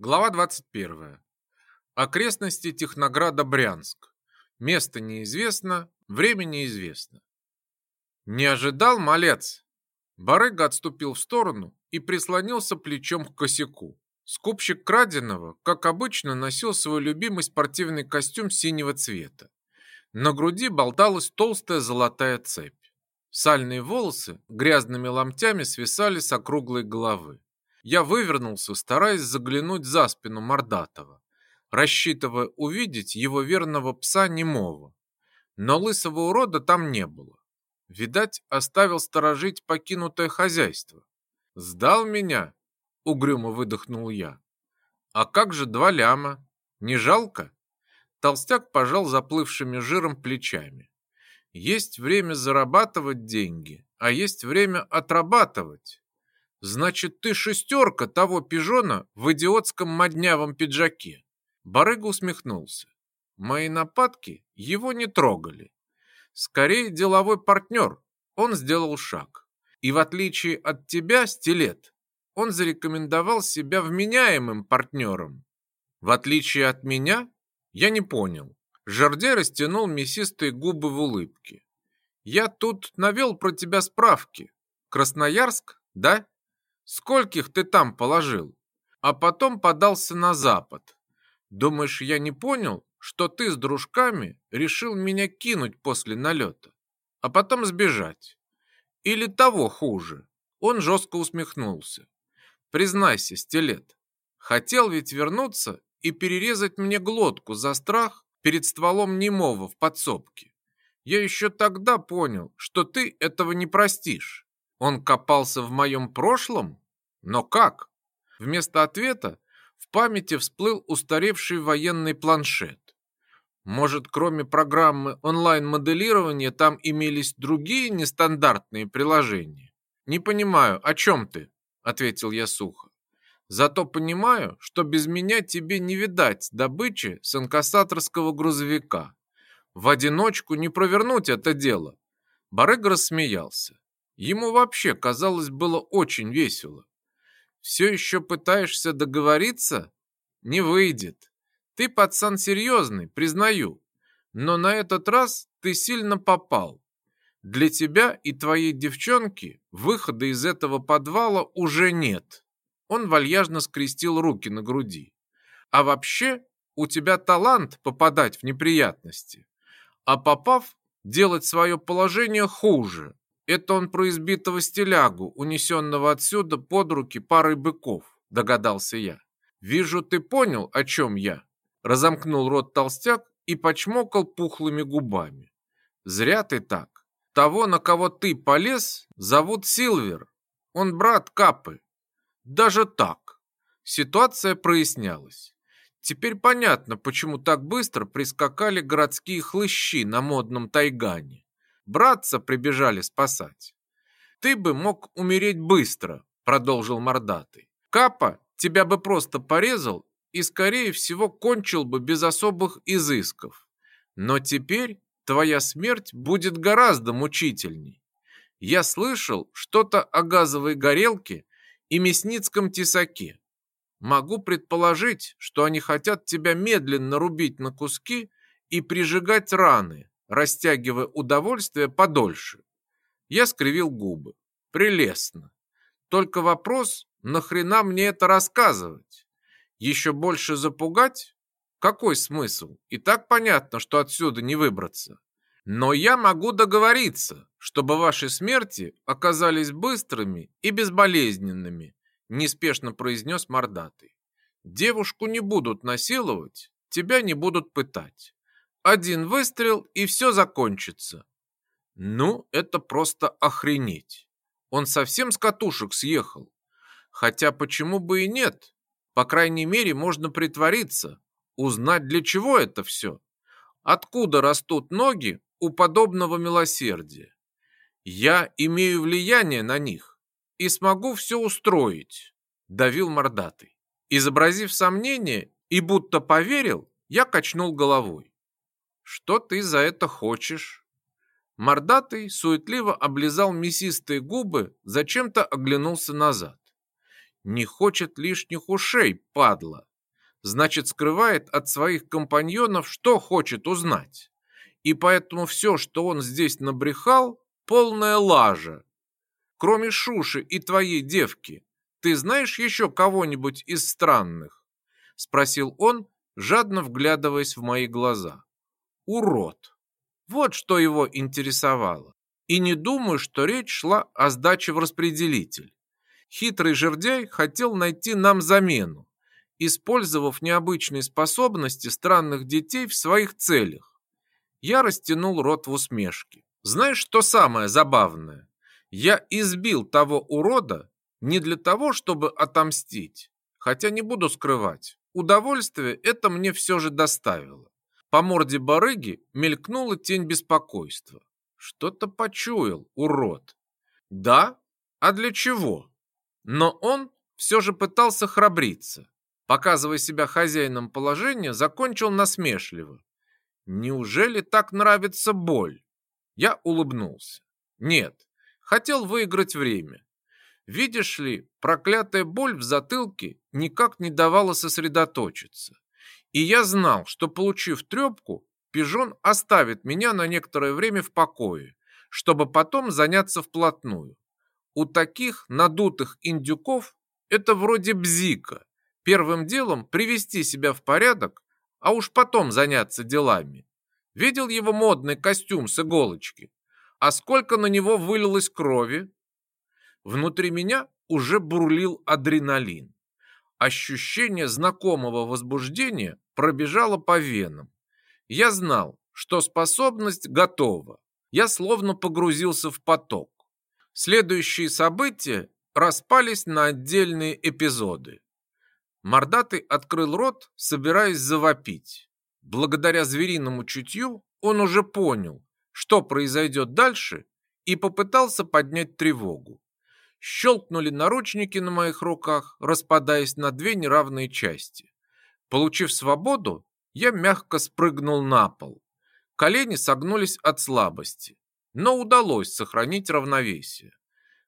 Глава 21. Окрестности Технограда Брянск. Место неизвестно, время неизвестно. Не ожидал малец. Барыга отступил в сторону и прислонился плечом к косяку. Скупщик краденого, как обычно, носил свой любимый спортивный костюм синего цвета. На груди болталась толстая золотая цепь. Сальные волосы грязными ломтями свисали с округлой головы. Я вывернулся, стараясь заглянуть за спину Мордатова, рассчитывая увидеть его верного пса немого. Но лысого урода там не было. Видать, оставил сторожить покинутое хозяйство. «Сдал меня?» — угрюмо выдохнул я. «А как же два ляма? Не жалко?» Толстяк пожал заплывшими жиром плечами. «Есть время зарабатывать деньги, а есть время отрабатывать. Значит, ты шестерка того пижона в идиотском моднявом пиджаке. Барыга усмехнулся. Мои нападки его не трогали. Скорее, деловой партнер. Он сделал шаг. И в отличие от тебя, стилет, он зарекомендовал себя вменяемым партнером. В отличие от меня, я не понял. Жарде растянул мясистые губы в улыбке. Я тут навел про тебя справки. Красноярск, да? скольких ты там положил, а потом подался на запад. Думаешь, я не понял, что ты с дружками решил меня кинуть после налета, а потом сбежать? Или того хуже?» Он жестко усмехнулся. «Признайся, стилет, хотел ведь вернуться и перерезать мне глотку за страх перед стволом немого в подсобке. Я еще тогда понял, что ты этого не простишь. Он копался в моем прошлом? Но как? Вместо ответа в памяти всплыл устаревший военный планшет. Может, кроме программы онлайн-моделирования там имелись другие нестандартные приложения? Не понимаю, о чем ты? Ответил я сухо. Зато понимаю, что без меня тебе не видать добычи с инкассаторского грузовика. В одиночку не провернуть это дело. Барыг рассмеялся. Ему вообще казалось было очень весело. Все еще пытаешься договориться? Не выйдет. Ты, пацан, серьезный, признаю. Но на этот раз ты сильно попал. Для тебя и твоей девчонки выхода из этого подвала уже нет. Он вальяжно скрестил руки на груди. А вообще, у тебя талант попадать в неприятности. А попав, делать свое положение хуже. Это он про избитого стилягу, унесенного отсюда под руки парой быков, догадался я. Вижу, ты понял, о чем я. Разомкнул рот толстяк и почмокал пухлыми губами. Зря ты так. Того, на кого ты полез, зовут Силвер. Он брат Капы. Даже так. Ситуация прояснялась. Теперь понятно, почему так быстро прискакали городские хлыщи на модном тайгане. Братца прибежали спасать. Ты бы мог умереть быстро, продолжил мордатый. Капа тебя бы просто порезал и, скорее всего, кончил бы без особых изысков. Но теперь твоя смерть будет гораздо мучительней. Я слышал что-то о газовой горелке и мясницком тесаке. Могу предположить, что они хотят тебя медленно рубить на куски и прижигать раны, растягивая удовольствие подольше. Я скривил губы. Прелестно. Только вопрос, нахрена мне это рассказывать? Еще больше запугать? Какой смысл? И так понятно, что отсюда не выбраться. Но я могу договориться, чтобы ваши смерти оказались быстрыми и безболезненными, неспешно произнес мордатый. Девушку не будут насиловать, тебя не будут пытать один выстрел, и все закончится. Ну, это просто охренеть. Он совсем с катушек съехал. Хотя почему бы и нет? По крайней мере, можно притвориться, узнать, для чего это все. Откуда растут ноги у подобного милосердия? Я имею влияние на них и смогу все устроить, давил мордатый. Изобразив сомнение и будто поверил, я качнул головой что ты за это хочешь?» Мордатый суетливо облизал мясистые губы, зачем-то оглянулся назад. «Не хочет лишних ушей, падла!» Значит, скрывает от своих компаньонов, что хочет узнать. И поэтому все, что он здесь набрехал, полная лажа. Кроме Шуши и твоей девки, ты знаешь еще кого-нибудь из странных?» Спросил он, жадно вглядываясь в мои глаза урод. Вот что его интересовало. И не думаю, что речь шла о сдаче в распределитель. Хитрый жердяй хотел найти нам замену, использовав необычные способности странных детей в своих целях. Я растянул рот в усмешке. Знаешь, что самое забавное? Я избил того урода не для того, чтобы отомстить. Хотя не буду скрывать, удовольствие это мне все же доставило. По морде барыги мелькнула тень беспокойства. Что-то почуял, урод. Да? А для чего? Но он все же пытался храбриться. Показывая себя хозяином положения, закончил насмешливо. Неужели так нравится боль? Я улыбнулся. Нет, хотел выиграть время. Видишь ли, проклятая боль в затылке никак не давала сосредоточиться. И я знал, что, получив трепку, пижон оставит меня на некоторое время в покое, чтобы потом заняться вплотную. У таких надутых индюков это вроде бзика. Первым делом привести себя в порядок, а уж потом заняться делами. Видел его модный костюм с иголочки. А сколько на него вылилось крови? Внутри меня уже бурлил адреналин. Ощущение знакомого возбуждения пробежало по венам. Я знал, что способность готова. Я словно погрузился в поток. Следующие события распались на отдельные эпизоды. Мордатый открыл рот, собираясь завопить. Благодаря звериному чутью он уже понял, что произойдет дальше, и попытался поднять тревогу щелкнули наручники на моих руках, распадаясь на две неравные части. Получив свободу, я мягко спрыгнул на пол. Колени согнулись от слабости, но удалось сохранить равновесие.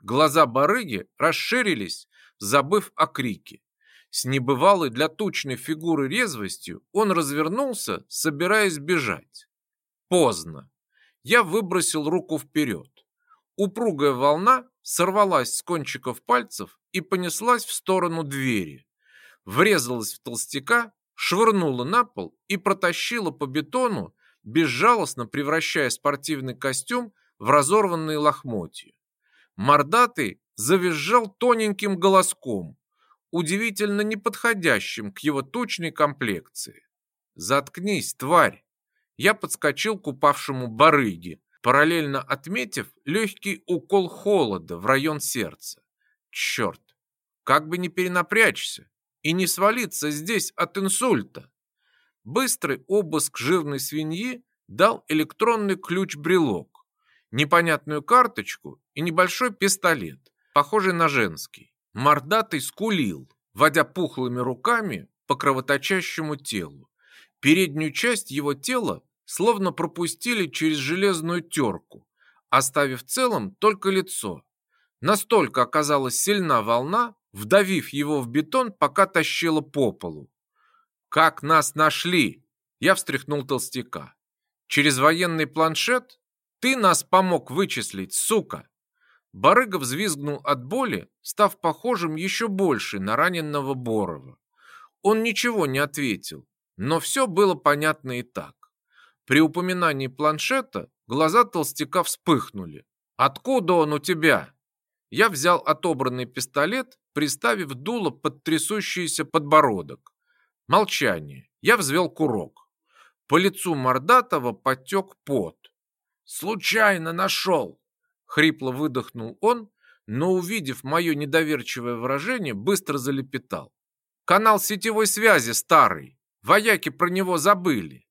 Глаза барыги расширились, забыв о крике. С небывалой для тучной фигуры резвостью он развернулся, собираясь бежать. Поздно. Я выбросил руку вперед. Упругая волна сорвалась с кончиков пальцев и понеслась в сторону двери. Врезалась в толстяка, швырнула на пол и протащила по бетону, безжалостно превращая спортивный костюм в разорванные лохмотья. Мордатый завизжал тоненьким голоском, удивительно неподходящим к его тучной комплекции. «Заткнись, тварь!» Я подскочил к упавшему барыге, параллельно отметив легкий укол холода в район сердца. Черт, как бы не перенапрячься и не свалиться здесь от инсульта. Быстрый обыск жирной свиньи дал электронный ключ-брелок, непонятную карточку и небольшой пистолет, похожий на женский. Мордатый скулил, водя пухлыми руками по кровоточащему телу. Переднюю часть его тела словно пропустили через железную терку, оставив целым только лицо. Настолько оказалась сильна волна, вдавив его в бетон, пока тащила по полу. «Как нас нашли?» Я встряхнул толстяка. «Через военный планшет? Ты нас помог вычислить, сука!» Барыга взвизгнул от боли, став похожим еще больше на раненного Борова. Он ничего не ответил, но все было понятно и так. При упоминании планшета глаза толстяка вспыхнули. «Откуда он у тебя?» Я взял отобранный пистолет, приставив дуло под трясущийся подбородок. Молчание. Я взвел курок. По лицу Мордатова потек пот. «Случайно нашел!» — хрипло выдохнул он, но, увидев мое недоверчивое выражение, быстро залепетал. «Канал сетевой связи старый. Вояки про него забыли.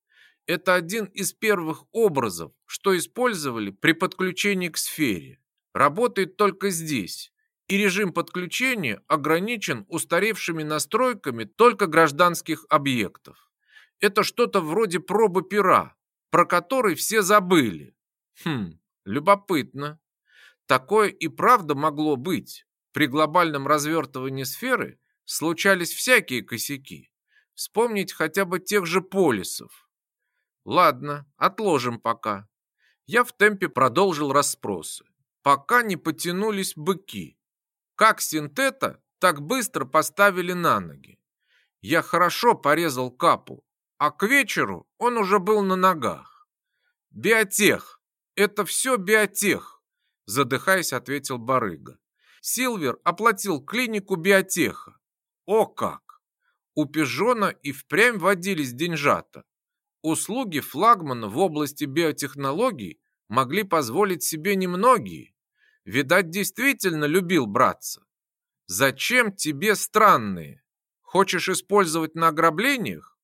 Это один из первых образов, что использовали при подключении к сфере. Работает только здесь, и режим подключения ограничен устаревшими настройками только гражданских объектов. Это что-то вроде пробы пера, про который все забыли. Хм, любопытно. Такое и правда могло быть. При глобальном развертывании сферы случались всякие косяки. Вспомнить хотя бы тех же полисов. Ладно, отложим пока. Я в темпе продолжил расспросы. Пока не потянулись быки. Как синтета, так быстро поставили на ноги. Я хорошо порезал капу, а к вечеру он уже был на ногах. «Биотех! Это все биотех!» Задыхаясь, ответил барыга. Силвер оплатил клинику биотеха. О как! У Пижона и впрямь водились деньжата. Услуги флагмана в области биотехнологий могли позволить себе немногие. Видать, действительно любил браться. Зачем тебе странные? Хочешь использовать на ограблениях?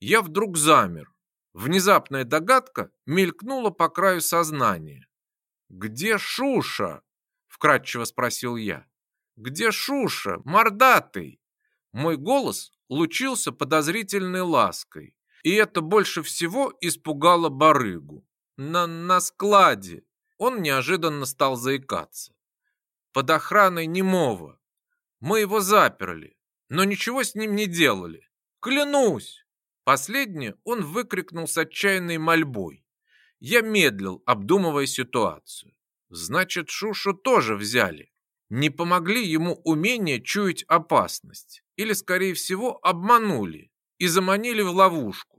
Я вдруг замер. Внезапная догадка мелькнула по краю сознания. «Где Шуша?» — вкратчиво спросил я. «Где Шуша, мордатый?» Мой голос лучился подозрительной лаской. И это больше всего испугало барыгу. На, на складе он неожиданно стал заикаться. Под охраной немого. Мы его заперли, но ничего с ним не делали. Клянусь! Последнее он выкрикнул с отчаянной мольбой. Я медлил, обдумывая ситуацию. Значит, Шушу тоже взяли. Не помогли ему умение чуять опасность. Или, скорее всего, обманули и заманили в ловушку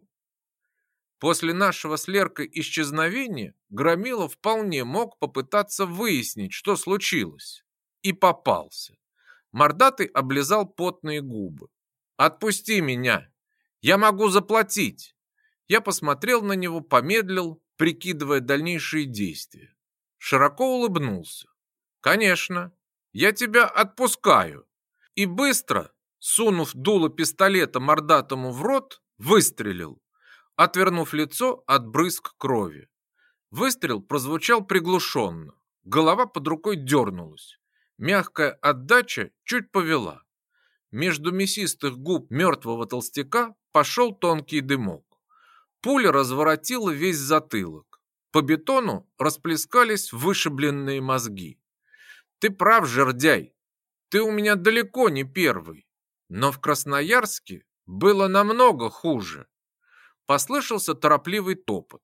После нашего с Леркой исчезновения Громила вполне мог попытаться выяснить, что случилось. И попался. Мордатый облизал потные губы. «Отпусти меня! Я могу заплатить!» Я посмотрел на него, помедлил, прикидывая дальнейшие действия. Широко улыбнулся. «Конечно, я тебя отпускаю!» И быстро, сунув дуло пистолета мордатому в рот, выстрелил. Отвернув лицо от брызг крови. Выстрел прозвучал приглушенно. Голова под рукой дернулась. Мягкая отдача чуть повела. Между мясистых губ мертвого толстяка пошел тонкий дымок. Пуля разворотила весь затылок. По бетону расплескались вышибленные мозги. «Ты прав, жердяй! Ты у меня далеко не первый!» Но в Красноярске было намного хуже послышался торопливый топот.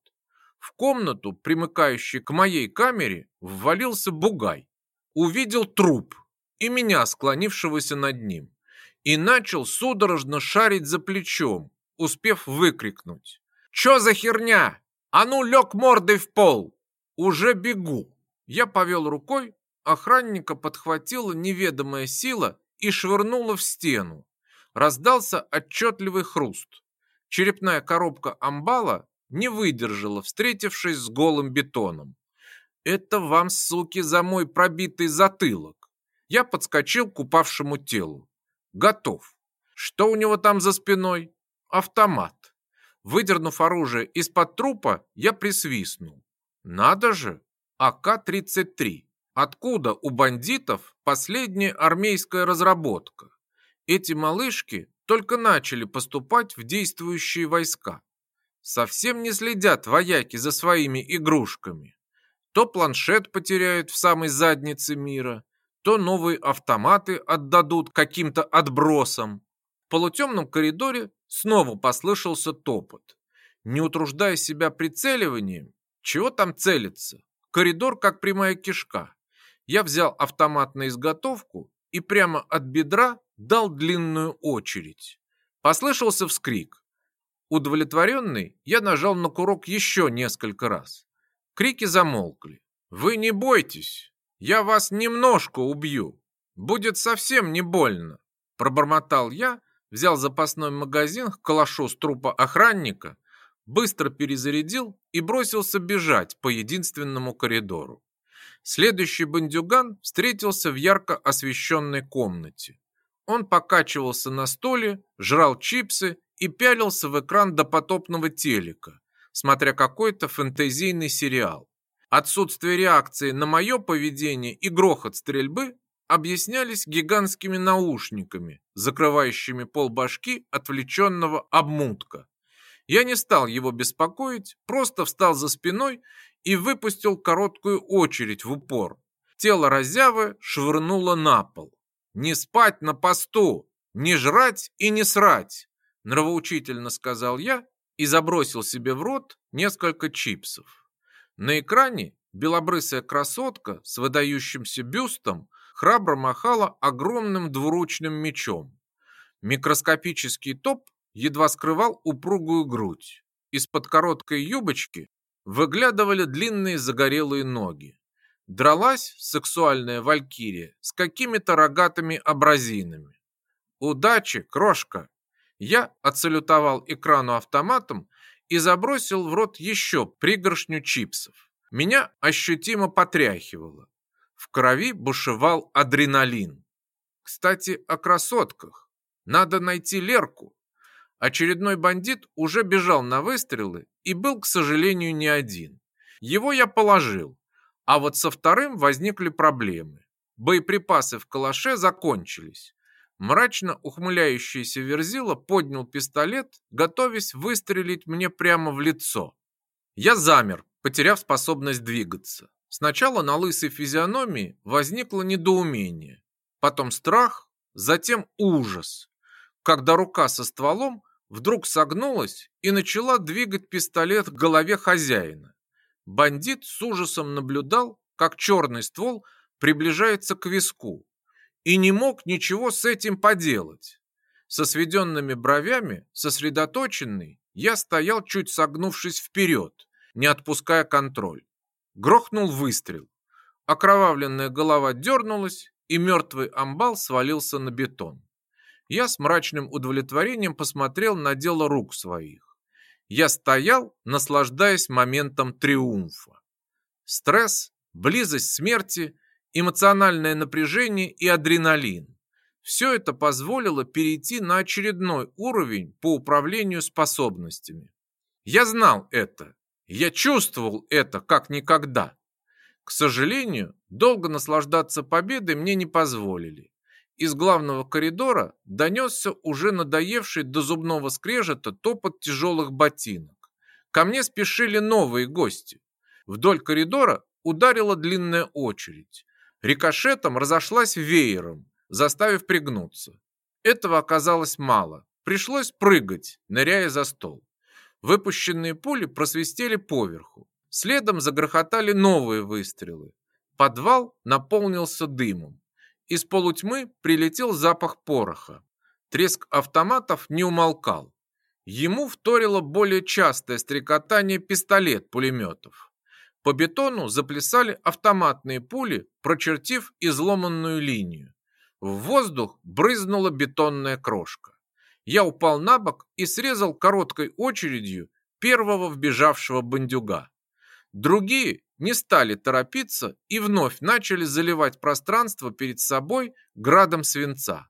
В комнату, примыкающую к моей камере, ввалился бугай. Увидел труп и меня, склонившегося над ним, и начал судорожно шарить за плечом, успев выкрикнуть. «Чё за херня? А ну, лёг мордой в пол! Уже бегу!» Я повел рукой, охранника подхватила неведомая сила и швырнула в стену. Раздался отчетливый хруст. Черепная коробка амбала не выдержала, встретившись с голым бетоном. «Это вам, суки, за мой пробитый затылок!» Я подскочил к упавшему телу. «Готов!» «Что у него там за спиной?» «Автомат!» Выдернув оружие из-под трупа, я присвистнул. «Надо же! АК-33! Откуда у бандитов последняя армейская разработка?» Эти малышки только начали поступать в действующие войска. Совсем не следят вояки за своими игрушками. То планшет потеряют в самой заднице мира, то новые автоматы отдадут каким-то отбросам. В полутемном коридоре снова послышался топот. Не утруждая себя прицеливанием, чего там целиться? Коридор как прямая кишка. Я взял автомат на изготовку и прямо от бедра дал длинную очередь. Послышался вскрик. Удовлетворенный, я нажал на курок еще несколько раз. Крики замолкли. «Вы не бойтесь! Я вас немножко убью! Будет совсем не больно!» Пробормотал я, взял запасной магазин к калашу с трупа охранника, быстро перезарядил и бросился бежать по единственному коридору. Следующий бандюган встретился в ярко освещенной комнате. Он покачивался на столе, жрал чипсы и пялился в экран допотопного телека, смотря какой-то фэнтезийный сериал. Отсутствие реакции на мое поведение и грохот стрельбы объяснялись гигантскими наушниками, закрывающими полбашки отвлеченного обмутка. Я не стал его беспокоить, просто встал за спиной и выпустил короткую очередь в упор. Тело разявы швырнуло на пол. «Не спать на посту! Не жрать и не срать!» Нравоучительно сказал я и забросил себе в рот несколько чипсов. На экране белобрысая красотка с выдающимся бюстом храбро махала огромным двуручным мечом. Микроскопический топ едва скрывал упругую грудь. Из-под короткой юбочки выглядывали длинные загорелые ноги. Дралась сексуальная валькирия с какими-то рогатыми абразинами. «Удачи, крошка!» Я отсалютовал экрану автоматом и забросил в рот еще пригоршню чипсов. Меня ощутимо потряхивало. В крови бушевал адреналин. Кстати, о красотках. Надо найти Лерку. Очередной бандит уже бежал на выстрелы и был, к сожалению, не один. Его я положил, а вот со вторым возникли проблемы. Боеприпасы в калаше закончились. Мрачно ухмыляющийся Верзила поднял пистолет, готовясь выстрелить мне прямо в лицо. Я замер, потеряв способность двигаться. Сначала на лысой физиономии возникло недоумение, потом страх, затем ужас, когда рука со стволом вдруг согнулась и начала двигать пистолет к голове хозяина. Бандит с ужасом наблюдал, как черный ствол приближается к виску, и не мог ничего с этим поделать. Со сведенными бровями, сосредоточенный, я стоял, чуть согнувшись вперед, не отпуская контроль. Грохнул выстрел. Окровавленная голова дернулась, и мертвый амбал свалился на бетон. Я с мрачным удовлетворением посмотрел на дело рук своих. Я стоял, наслаждаясь моментом триумфа. Стресс, близость смерти, эмоциональное напряжение и адреналин. Все это позволило перейти на очередной уровень по управлению способностями. Я знал это. Я чувствовал это как никогда. К сожалению, долго наслаждаться победой мне не позволили из главного коридора донесся уже надоевший до зубного скрежета топот тяжелых ботинок. Ко мне спешили новые гости. Вдоль коридора ударила длинная очередь. Рикошетом разошлась веером, заставив пригнуться. Этого оказалось мало. Пришлось прыгать, ныряя за стол. Выпущенные пули просвистели поверху. Следом загрохотали новые выстрелы. Подвал наполнился дымом. Из полутьмы прилетел запах пороха. Треск автоматов не умолкал. Ему вторило более частое стрекотание пистолет-пулеметов. По бетону заплясали автоматные пули, прочертив изломанную линию. В воздух брызнула бетонная крошка. Я упал на бок и срезал короткой очередью первого вбежавшего бандюга. Другие не стали торопиться и вновь начали заливать пространство перед собой градом свинца.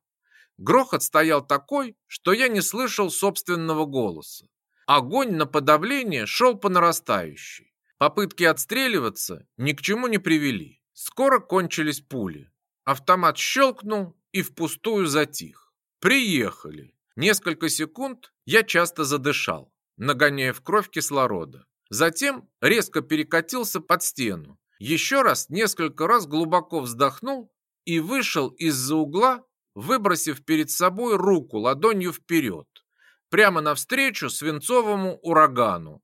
Грохот стоял такой, что я не слышал собственного голоса. Огонь на подавление шел по нарастающей. Попытки отстреливаться ни к чему не привели. Скоро кончились пули. Автомат щелкнул и впустую затих. Приехали. Несколько секунд я часто задышал, нагоняя в кровь кислорода. Затем резко перекатился под стену. Еще раз несколько раз глубоко вздохнул и вышел из-за угла, выбросив перед собой руку ладонью вперед, прямо навстречу свинцовому урагану,